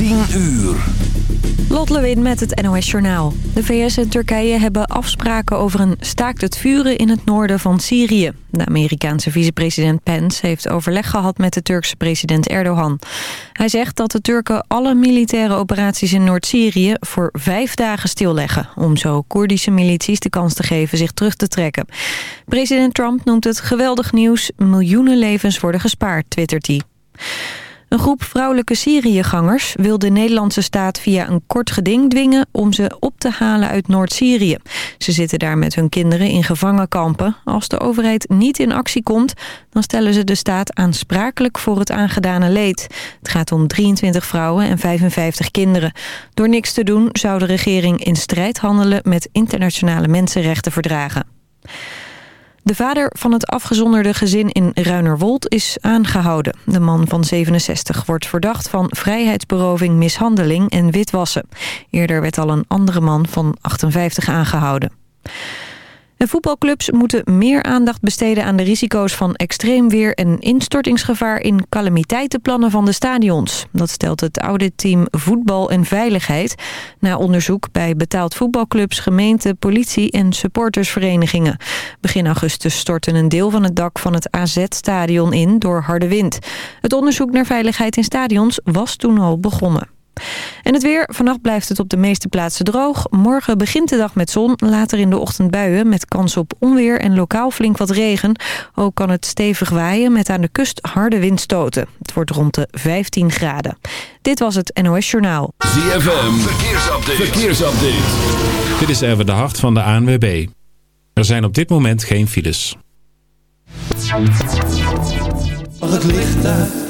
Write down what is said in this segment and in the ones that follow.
10 uur. Lot Lewin met het NOS Journaal. De VS en Turkije hebben afspraken over een staakt het vuren in het noorden van Syrië. De Amerikaanse vicepresident Pence heeft overleg gehad met de Turkse president Erdogan. Hij zegt dat de Turken alle militaire operaties in Noord-Syrië voor vijf dagen stilleggen... om zo Koerdische milities de kans te geven zich terug te trekken. President Trump noemt het geweldig nieuws. Miljoenen levens worden gespaard, twittert hij. Een groep vrouwelijke Syriëgangers wil de Nederlandse staat via een kort geding dwingen om ze op te halen uit Noord-Syrië. Ze zitten daar met hun kinderen in gevangenkampen. Als de overheid niet in actie komt, dan stellen ze de staat aansprakelijk voor het aangedane leed. Het gaat om 23 vrouwen en 55 kinderen. Door niks te doen zou de regering in strijd handelen met internationale mensenrechtenverdragen. De vader van het afgezonderde gezin in Ruinerwold is aangehouden. De man van 67 wordt verdacht van vrijheidsberoving, mishandeling en witwassen. Eerder werd al een andere man van 58 aangehouden. En voetbalclubs moeten meer aandacht besteden aan de risico's van extreem weer en instortingsgevaar in calamiteitenplannen van de stadions. Dat stelt het auditteam Voetbal en Veiligheid na onderzoek bij betaald voetbalclubs, gemeenten, politie en supportersverenigingen. Begin augustus stortte een deel van het dak van het AZ-stadion in door harde wind. Het onderzoek naar veiligheid in stadions was toen al begonnen. En het weer. Vannacht blijft het op de meeste plaatsen droog. Morgen begint de dag met zon. Later in de ochtend buien met kans op onweer en lokaal flink wat regen. Ook kan het stevig waaien met aan de kust harde windstoten. Het wordt rond de 15 graden. Dit was het NOS Journaal. ZFM. Verkeersupdate. Verkeersupdate. Dit is even de hart van de ANWB. Er zijn op dit moment geen files. Mag het licht uit?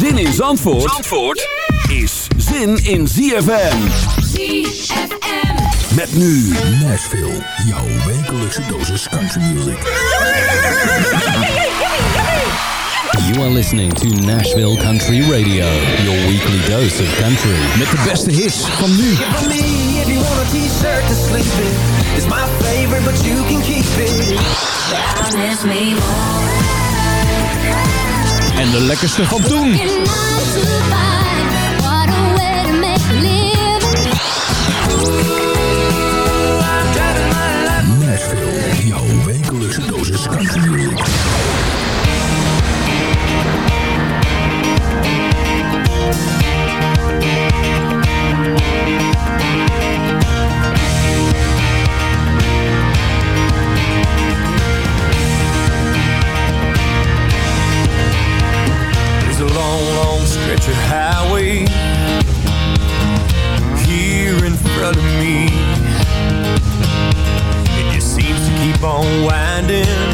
Zin in Zandvoort, Zandvoort is zin in ZFM. ZFM. Met nu Nashville, jouw wekelijkse dosis country music. You are listening to Nashville Country Radio, your weekly dose of country. Met de beste hits van nu. For me, if you want a t-shirt to sleep in, it's my favorite, but you can keep it. En de lekkerste van toen. Of highway here in front of me. It just seems to keep on winding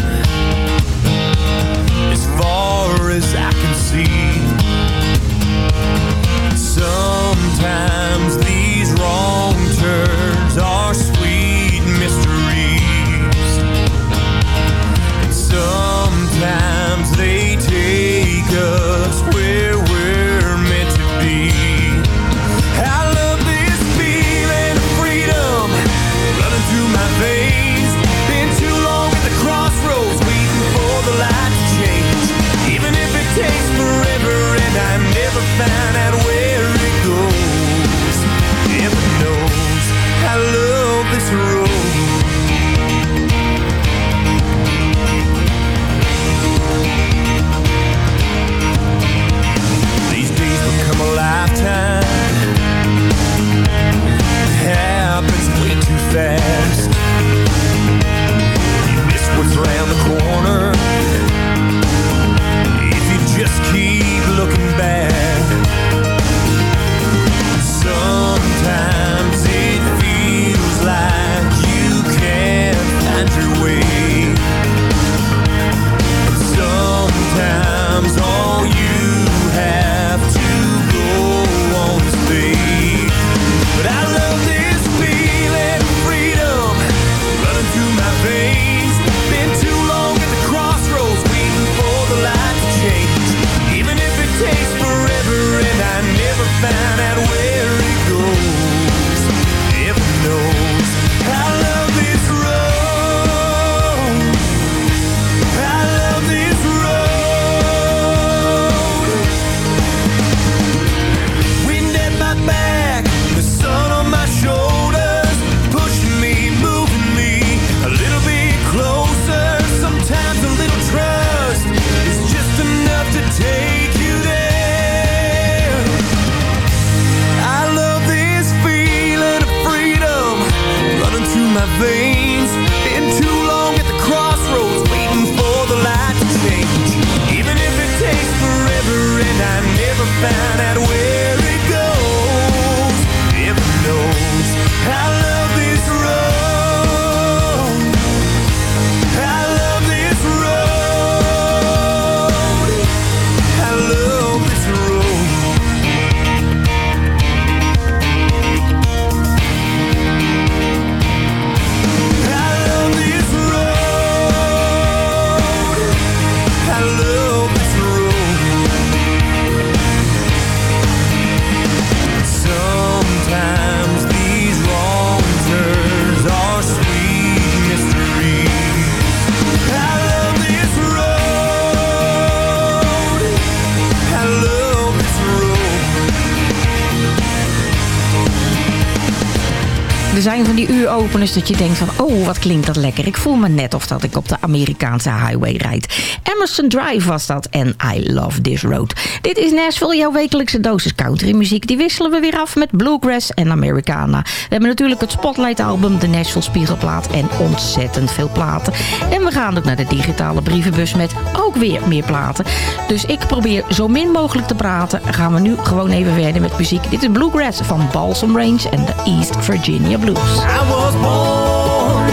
uuropeners dat je denkt van... oh, wat klinkt dat lekker. Ik voel me net of dat ik op de Amerikaanse highway rijd. Emerson Drive was dat en I Love This Road. Dit is Nashville, jouw wekelijkse dosis countrymuziek. Die wisselen we weer af met bluegrass en Americana. We hebben natuurlijk het Spotlight album, de Nashville Spiegelplaat... en ontzettend veel platen. En we gaan ook naar de digitale brievenbus met ook weer meer platen. Dus ik probeer zo min mogelijk te praten. Gaan we nu gewoon even verder met muziek. Dit is Bluegrass van Balsam Range en de East Virginia Blues.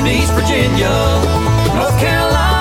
East Virginia, North Carolina.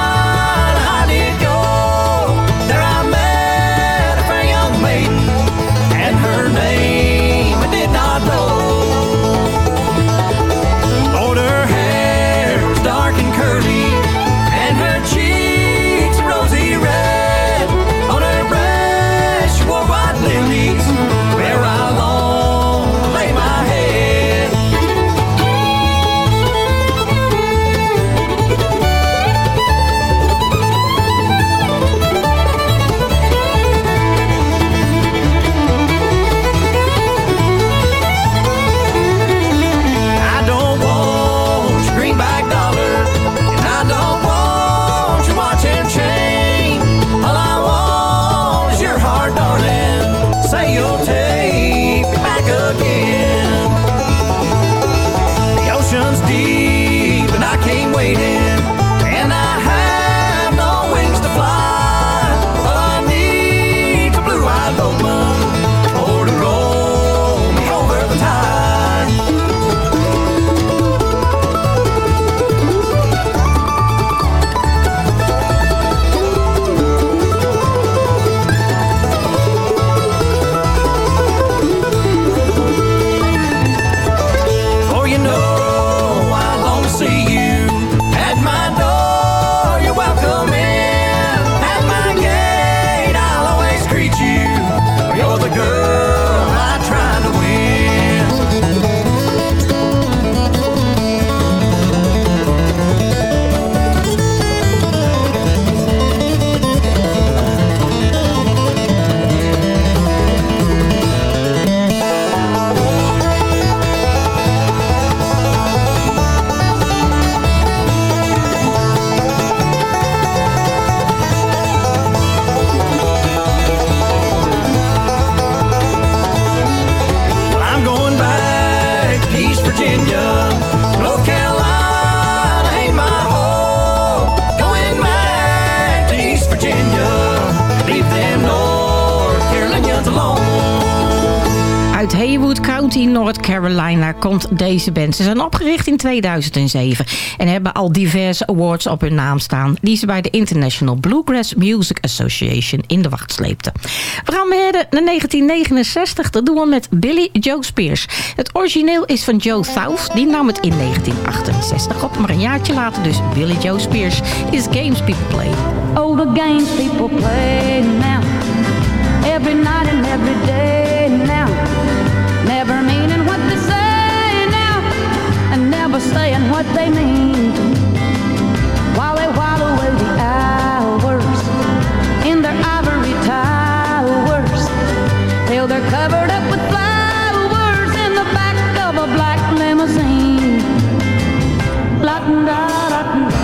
Komt deze band. Ze zijn opgericht in 2007 en hebben al diverse awards op hun naam staan... die ze bij de International Bluegrass Music Association in de wacht sleepten. We gaan verder naar 1969. Dat doen we met Billy Joe Spears. Het origineel is van Joe South. Die nam het in 1968 op, maar een jaartje later dus Billy Joe Spears. Is Games People Play. Oh, the games people play now. Every night and every day saying what they mean. While they while away the hours in their ivory towers. Till they're covered up with flowers in the back of a black limousine. La-da-da,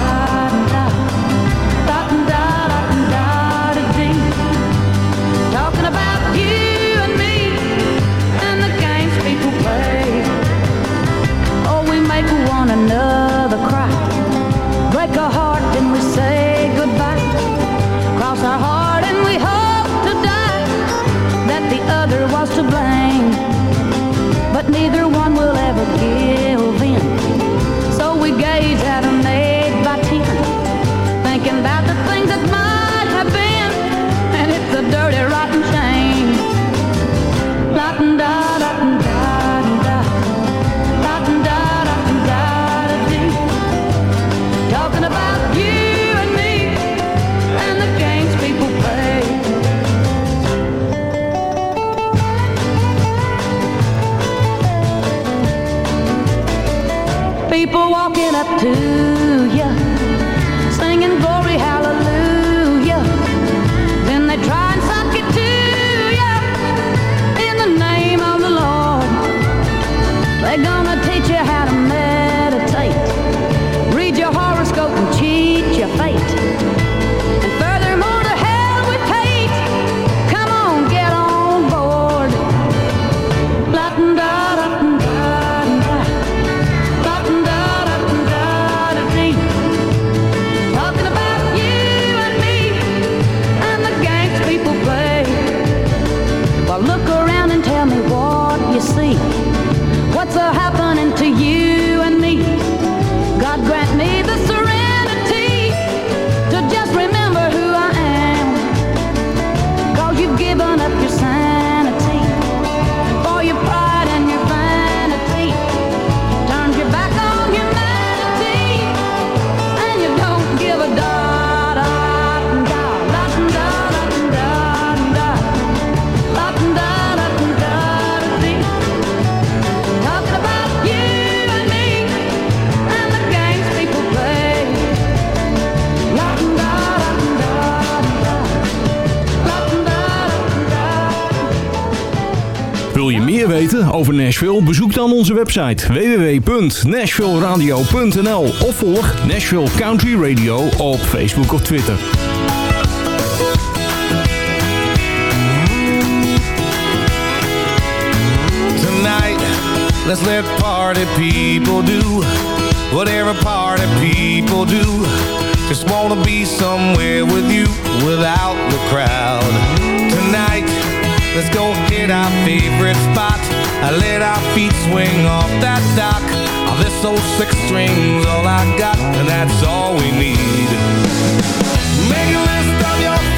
over Nashville? Bezoek dan onze website www.nashvilleradio.nl of volg Nashville Country Radio op Facebook of Twitter. Tonight, let's let party people do whatever party people do. Just wanna be somewhere with you without the crowd. Tonight, let's go hit our favorite spot I let our feet swing off that dock. All this old six strings all I got And that's all we need. Make a list of your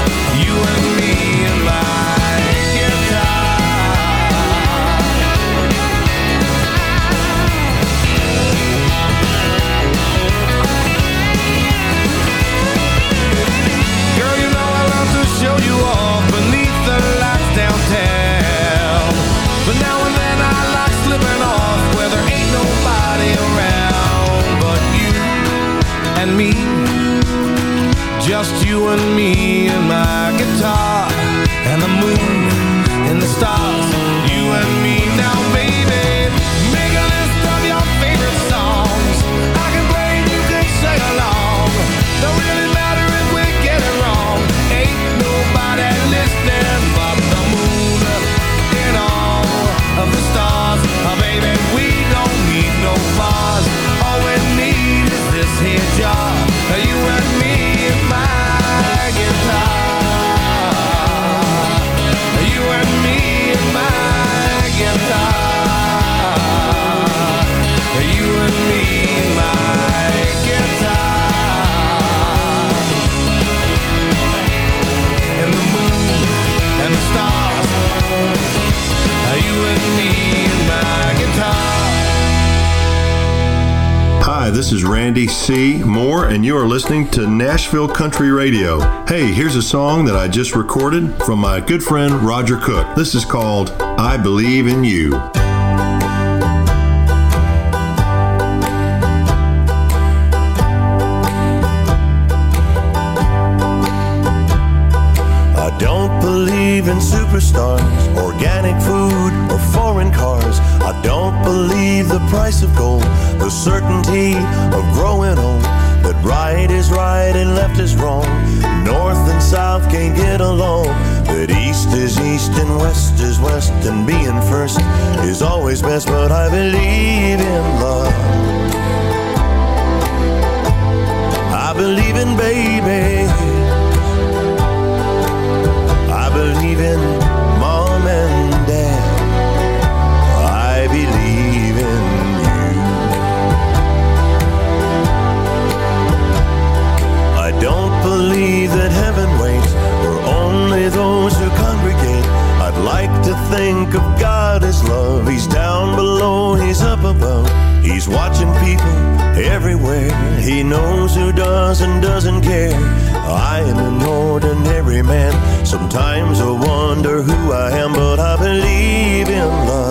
Moore, and you are listening to Nashville Country Radio. Hey, here's a song that I just recorded from my good friend Roger Cook. This is called I Believe in You. I don't believe in superstars. is east and west is west, and being first is always best. But I believe in love. I believe in baby. watching people everywhere. He knows who does and doesn't care. I am an ordinary man. Sometimes I wonder who I am, but I believe in love.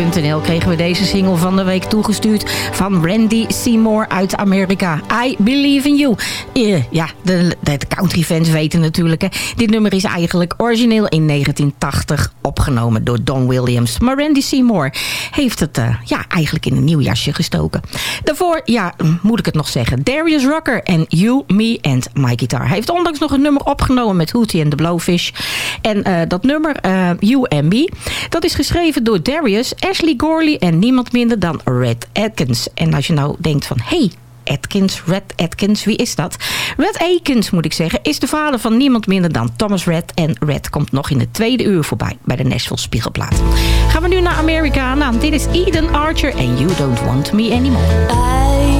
Schön. info.nashvilleradio.nl kregen we deze single van de week toegestuurd van Randy Seymour uit Amerika. I Believe in You. Eh, ja, de, de country fans weten natuurlijk. Hè. Dit nummer is eigenlijk origineel in 1980 opgenomen door Don Williams. Maar Randy Seymour heeft het eh, ja, eigenlijk in een nieuw jasje gestoken. Daarvoor, ja, moet ik het nog zeggen. Darius Rucker en You, Me and My Guitar. Hij heeft onlangs nog een nummer opgenomen met Hootie and the Blowfish. En eh, dat nummer, You and Me, dat is geschreven door Darius, Ashley Gorley en niemand minder dan Red Atkins. En als je nou denkt van, hey, Atkins, Red Atkins, wie is dat? Red Akins, moet ik zeggen, is de vader van niemand minder dan Thomas Red. En Red komt nog in de tweede uur voorbij bij de Nashville Spiegelplaat. Gaan we nu naar Amerika. Nou, dit is Eden Archer en You Don't Want Me Anymore. I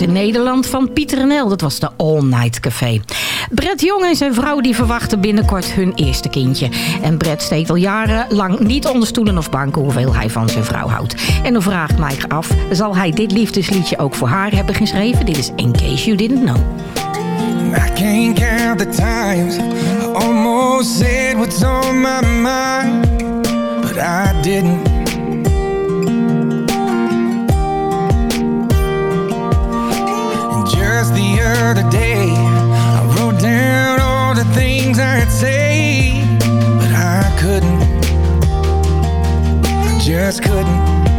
In Nederland van Pieter Nel. Dat was de All Night Café. Brett Jong en zijn vrouw die verwachten binnenkort hun eerste kindje. En Brett steekt al jarenlang niet onder stoelen of banken hoeveel hij van zijn vrouw houdt. En dan vraagt mij af, zal hij dit liefdesliedje ook voor haar hebben geschreven? Dit is In Case You Didn't Know. I can't the times almost said what's on my mind But I didn't just couldn't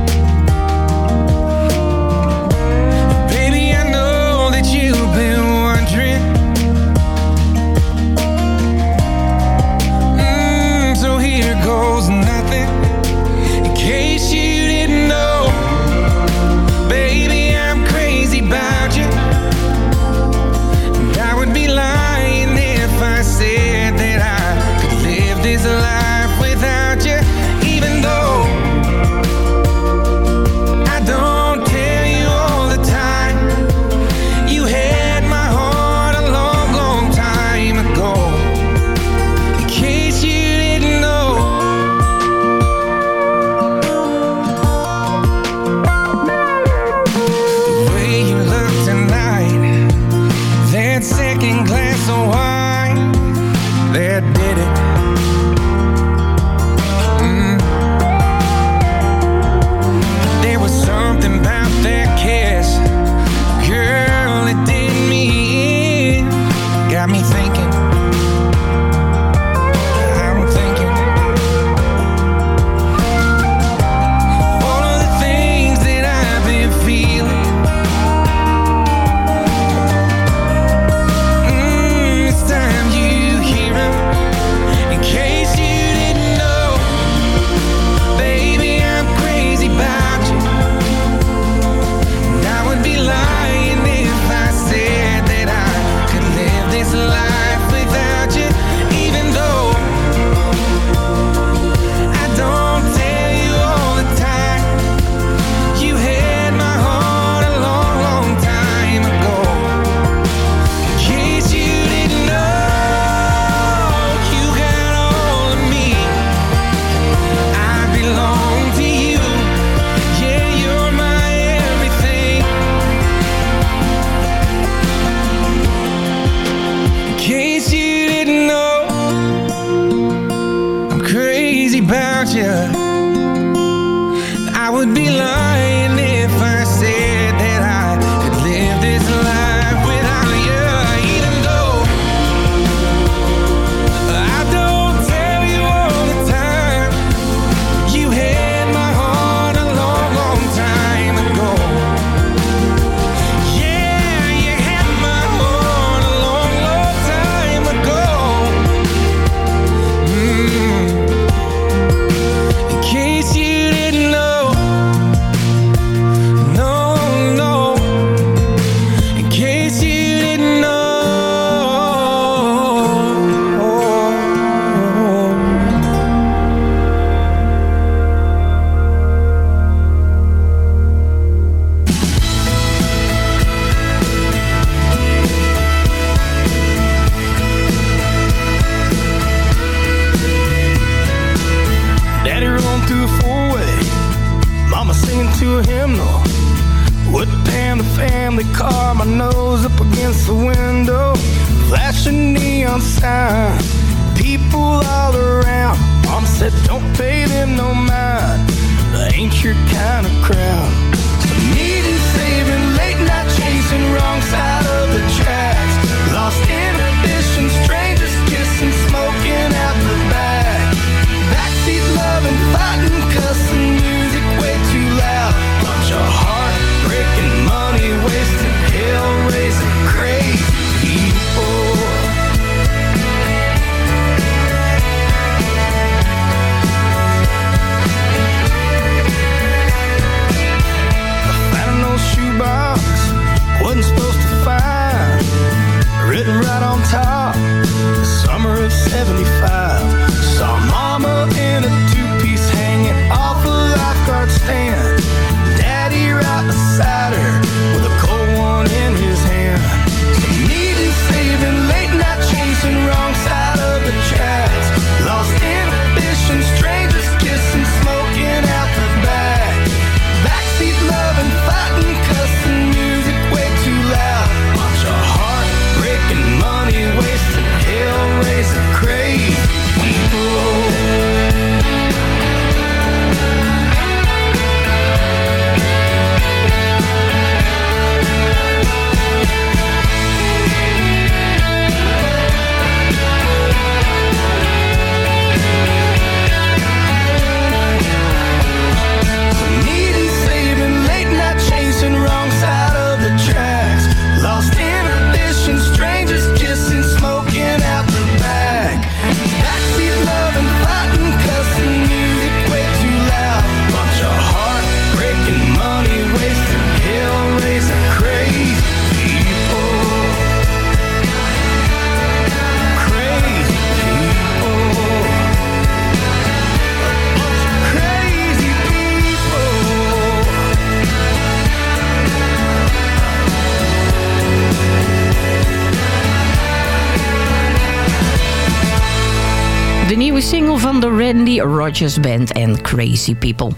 Rogers Band and Crazy People.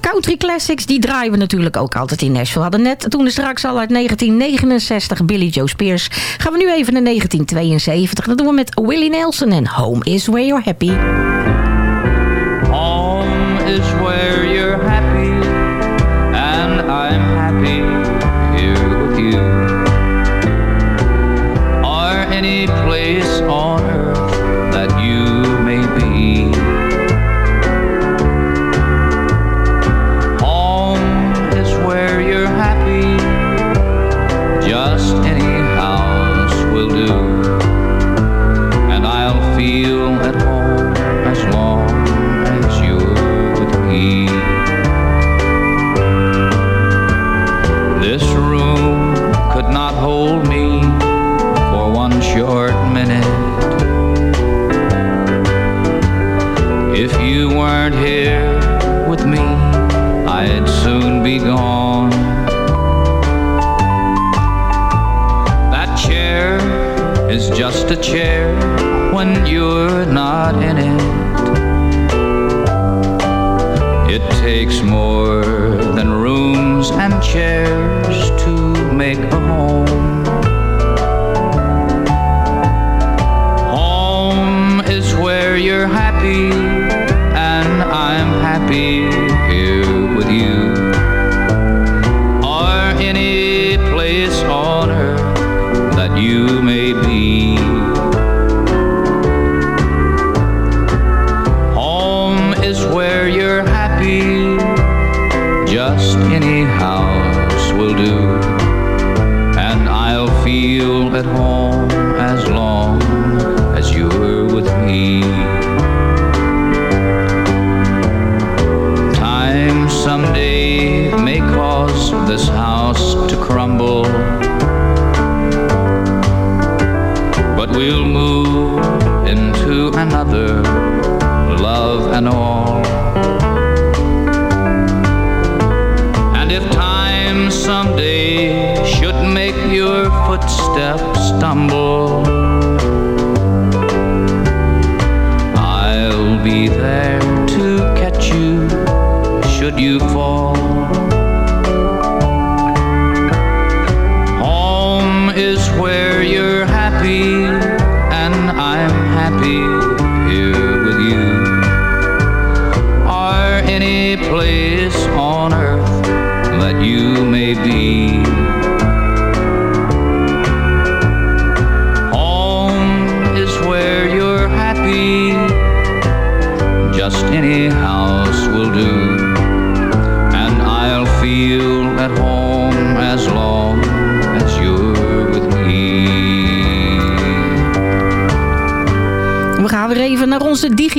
Country Classics, die draaien we natuurlijk ook altijd in Nashville. Hadden net toen is straks al uit 1969 Billy Joe Spears. Gaan we nu even naar 1972. Dat doen we met Willie Nelson en Home is where you're happy. Home is where you're happy.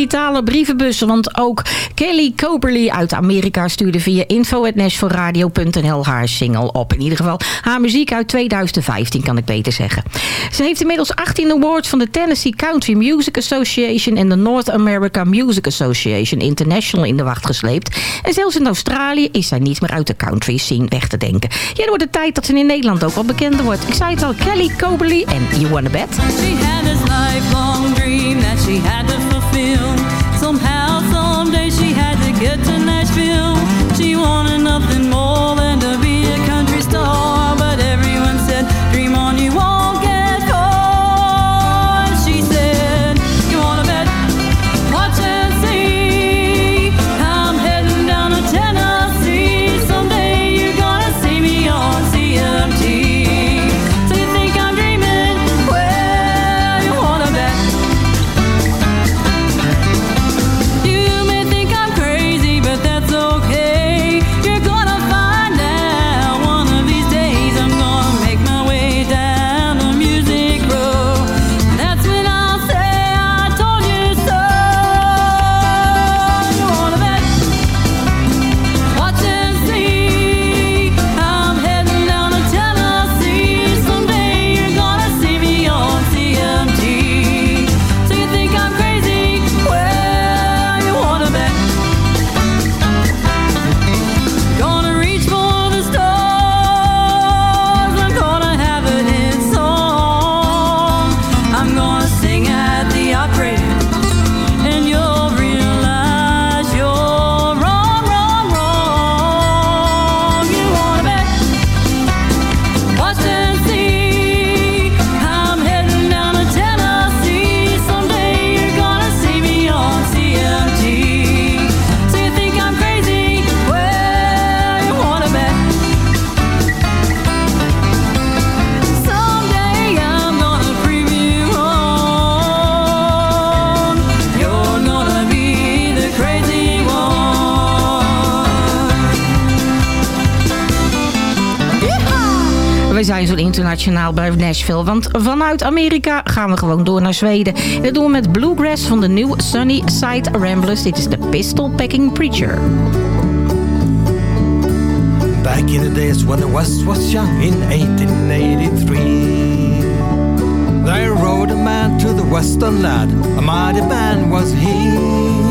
Digitale brievenbussen. Want ook Kelly Coperly uit Amerika stuurde via info.nashvilleradio.nl haar single op. In ieder geval haar muziek uit 2015 kan ik beter zeggen. Ze heeft inmiddels 18 awards van de Tennessee Country Music Association... en de North America Music Association International in de wacht gesleept. En zelfs in Australië is zij niet meer uit de country scene weg te denken. Ja, dan wordt tijd dat ze in Nederland ook wel bekender wordt. Ik zei het al, Kelly Coperly en You Wanna Bet. She had this dream that she had to fulfill. Somehow, she had to get to. Nashville, want vanuit Amerika gaan we gewoon door naar Zweden. En dat doen we met Bluegrass van de New Sunny Side Ramblers. Dit is de Pistol Packing Preacher. Back in the days when the West was young in 1883 There rode a man to the western land A mighty man was he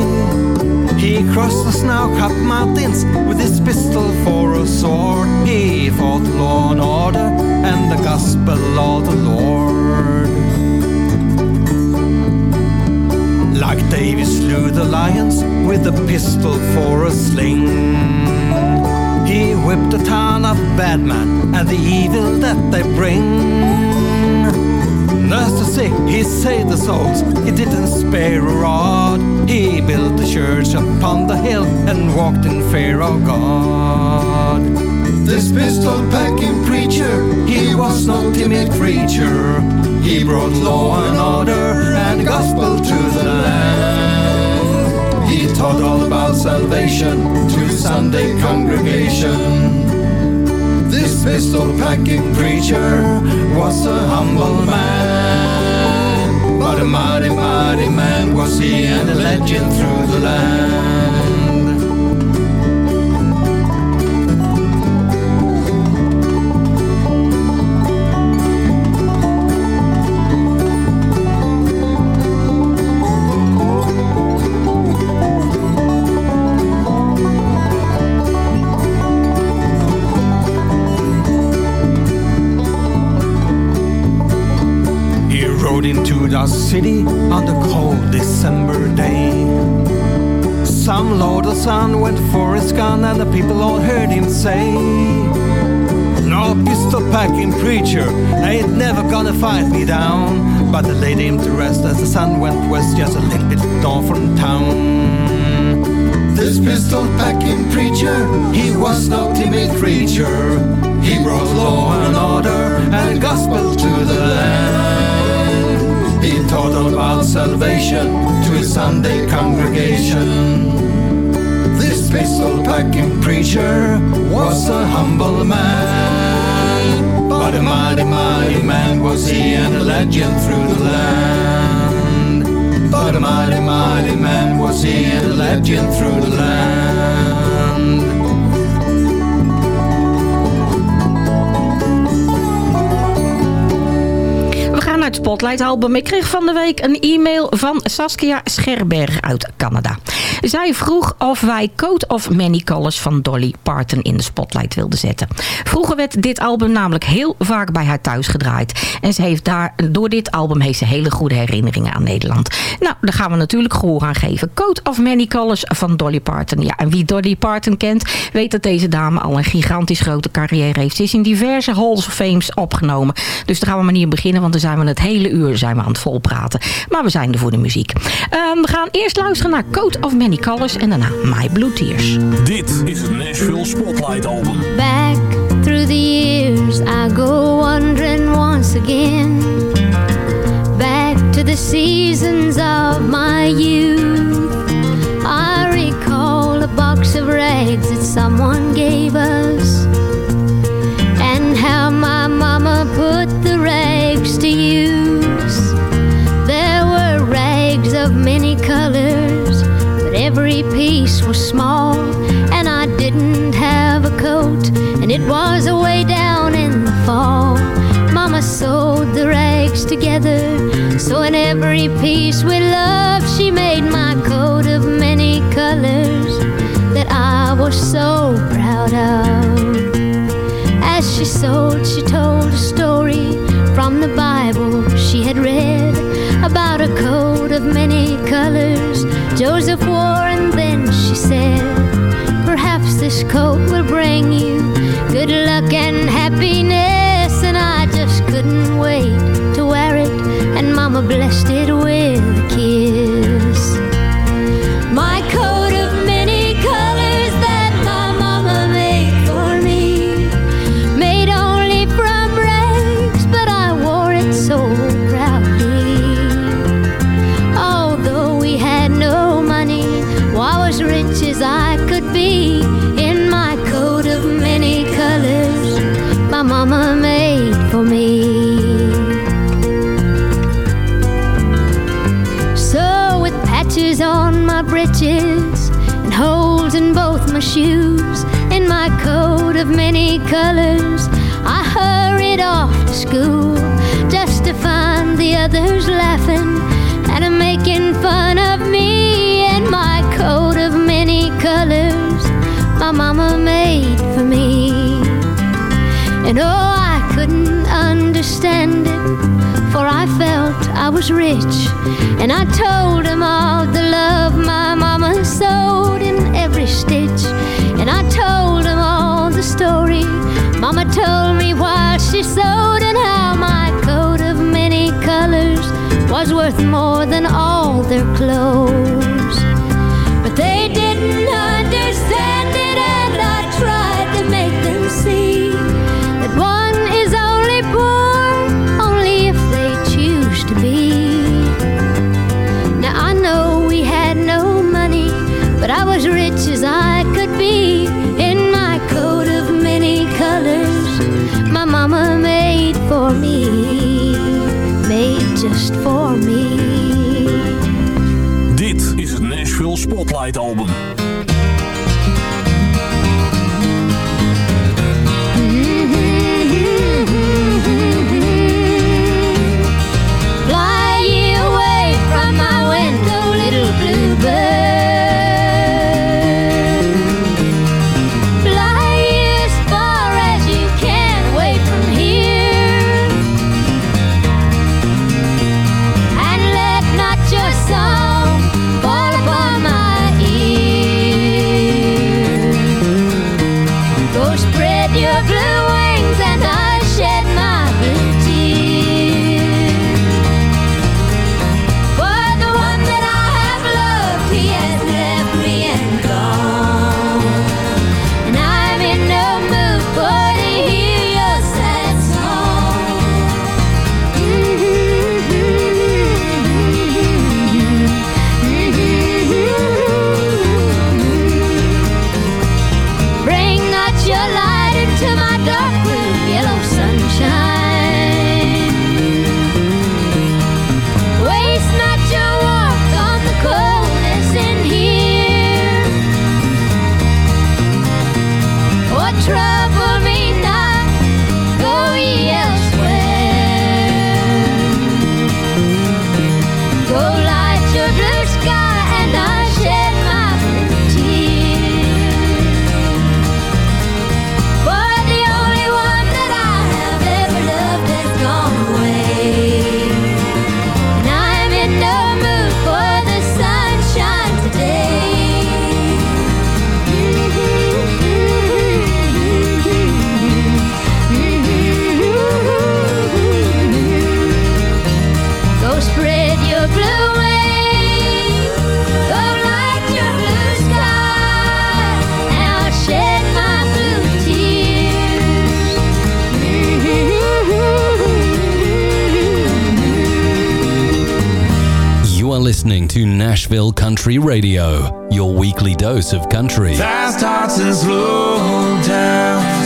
He crossed the snow-capped mountains With his pistol for a sword He fought law and order And the gospel of the Lord Like David slew the lions With a pistol for a sling he whipped a town of bad men and the evil that they bring. Nursed the sick, he saved the souls, he didn't spare a rod. He built a church upon the hill and walked in fear of God. This pistol packing preacher, he was no timid creature. He brought law and order and gospel to the land. He taught all about salvation to Sunday congregation. This pistol packing preacher was a humble man, but a mighty, mighty man was he, and a legend through the land. The city on the cold December day. Some lord or son went for his gun, and the people all heard him say, No pistol packing preacher ain't never gonna fight me down. But they laid him to rest as the sun went west, just a little bit north from town. This pistol packing preacher, he was no timid creature. He brought law and order and gospel to the land. Taught all about salvation to his Sunday congregation. This pistol packing preacher was a humble man, but a mighty, mighty man was he, and a legend through the land. But a mighty, mighty man was he, and a legend through the land. Het Spotlight album. Ik kreeg van de week een e-mail van Saskia Scherberg uit Canada. Zij vroeg of wij Coat of Many Colors van Dolly Parton in de Spotlight wilden zetten. Vroeger werd dit album namelijk heel vaak bij haar thuis gedraaid. En ze heeft daar, door dit album heeft ze hele goede herinneringen aan Nederland. Nou, daar gaan we natuurlijk gehoor aan geven. Coat of Many Colors van Dolly Parton. Ja, en wie Dolly Parton kent, weet dat deze dame al een gigantisch grote carrière heeft. Ze is in diverse Halls of Fames opgenomen. Dus daar gaan we maar niet aan beginnen, want dan zijn we het hele uur zijn we aan het volpraten. Maar we zijn er voor de muziek. Ehm, we gaan eerst luisteren naar Coat of Many Colors en daarna My Blue Tears. Dit is het Nashville Spotlight Album. Back through the years, I go wandering once again. Back to the seasons of my youth. I recall a box of rags that someone gave us. And how my mama put the rags to use. There were rags of many colors, but every piece was small, and I didn't have a coat, and it was away down in the fall. Mama sewed the rags together, so in every piece with love, she made my coat of many colors that I was so proud of. As she sewed, she told a story from the Bible she had read about a coat of many colors Joseph wore, and then she said, Perhaps this coat will bring you good luck and happiness. And I just couldn't wait to wear it, and Mama blessed it with a kiss. Colors, I hurried off to school just to find the others laughing and making fun of me and my coat of many colors my mama made for me. And oh, I couldn't understand it, for I felt I was rich. And I told him all the love my mama sewed in every stitch. And I told him the story mama told me while she sewed, and how my coat of many colors was worth more than all their clothes. just for me. Dit is het Nashville Spotlight Album. Nashville Country Radio, your weekly dose of country. Fast talks and slow down.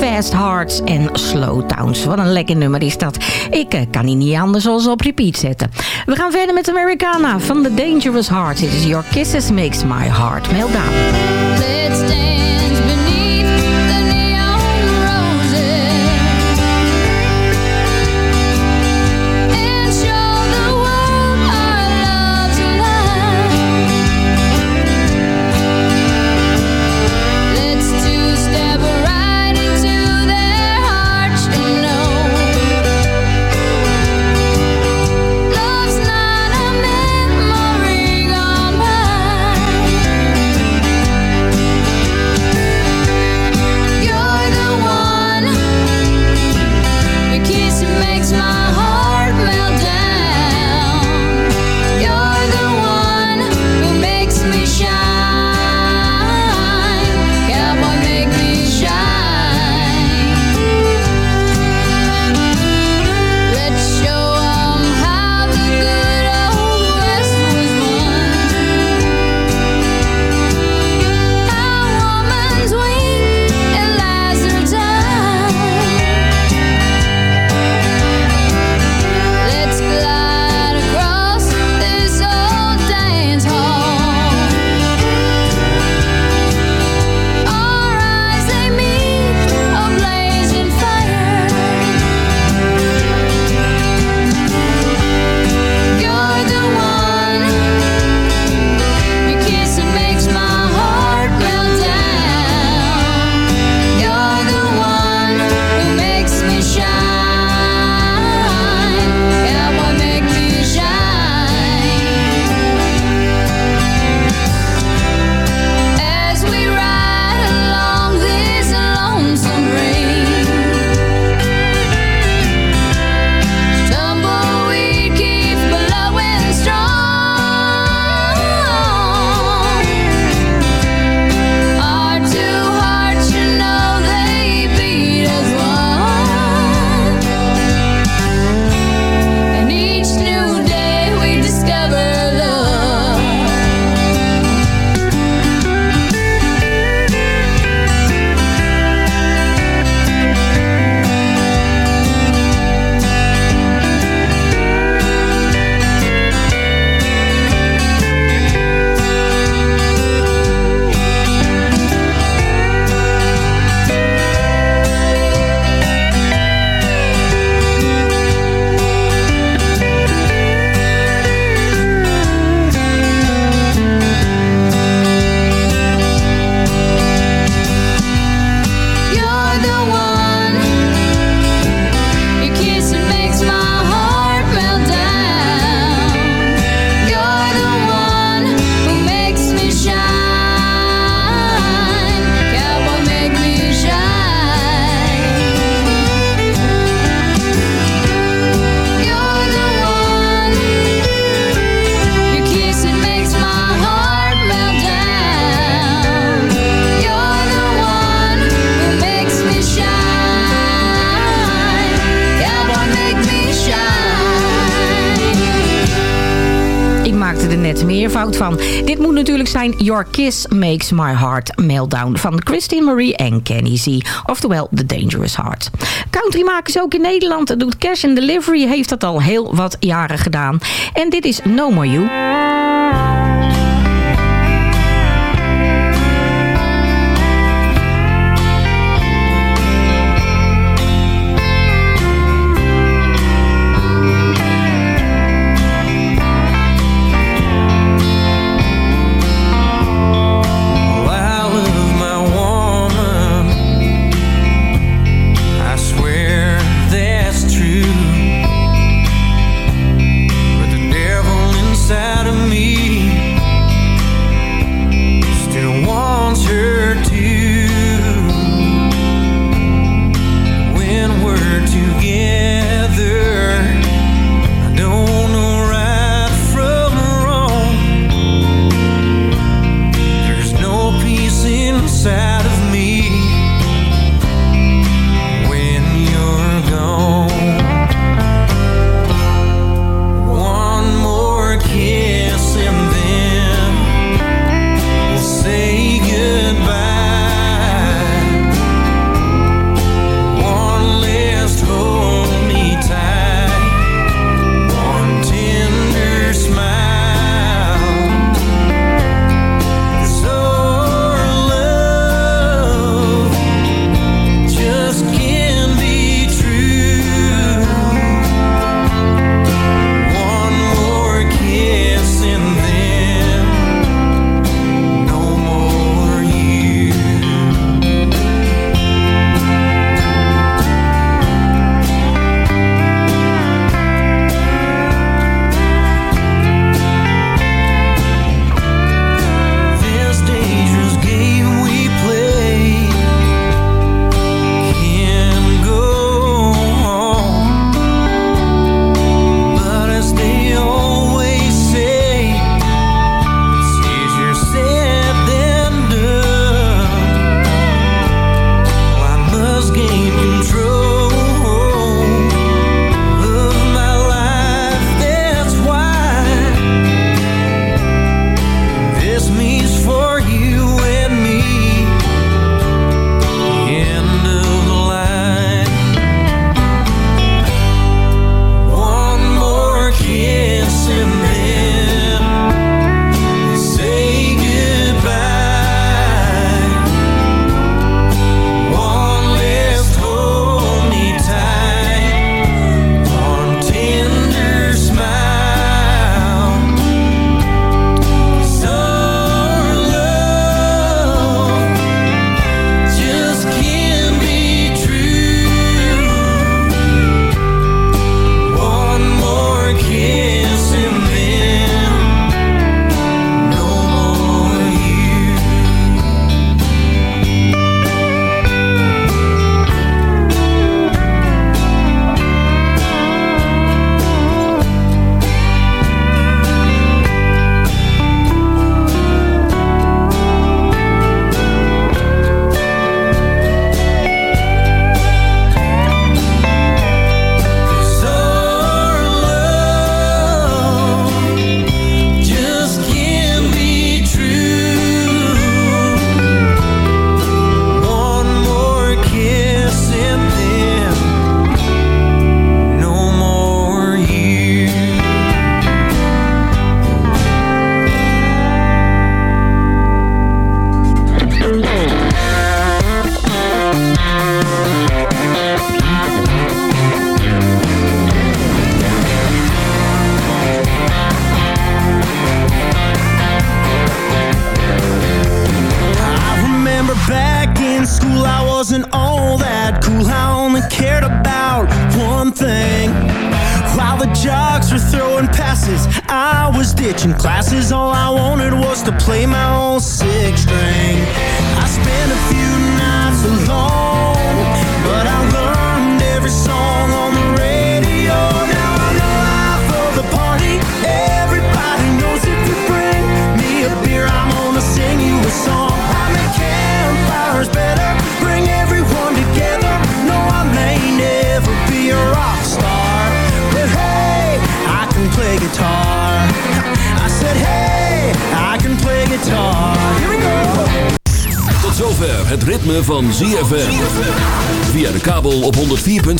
Fast Hearts en Slow Towns. Wat een lekker nummer is dat. Ik eh, kan die niet anders als op repeat zetten. We gaan verder met Americana van The Dangerous Hearts. It is Your Kisses Makes My Heart Melt Down. van. Dit moet natuurlijk zijn Your Kiss Makes My Heart Meltdown van Christine Marie en Kenny Z. Oftewel The Dangerous Heart. Country maken ook in Nederland. Doet Cash and Delivery heeft dat al heel wat jaren gedaan. En dit is No More You.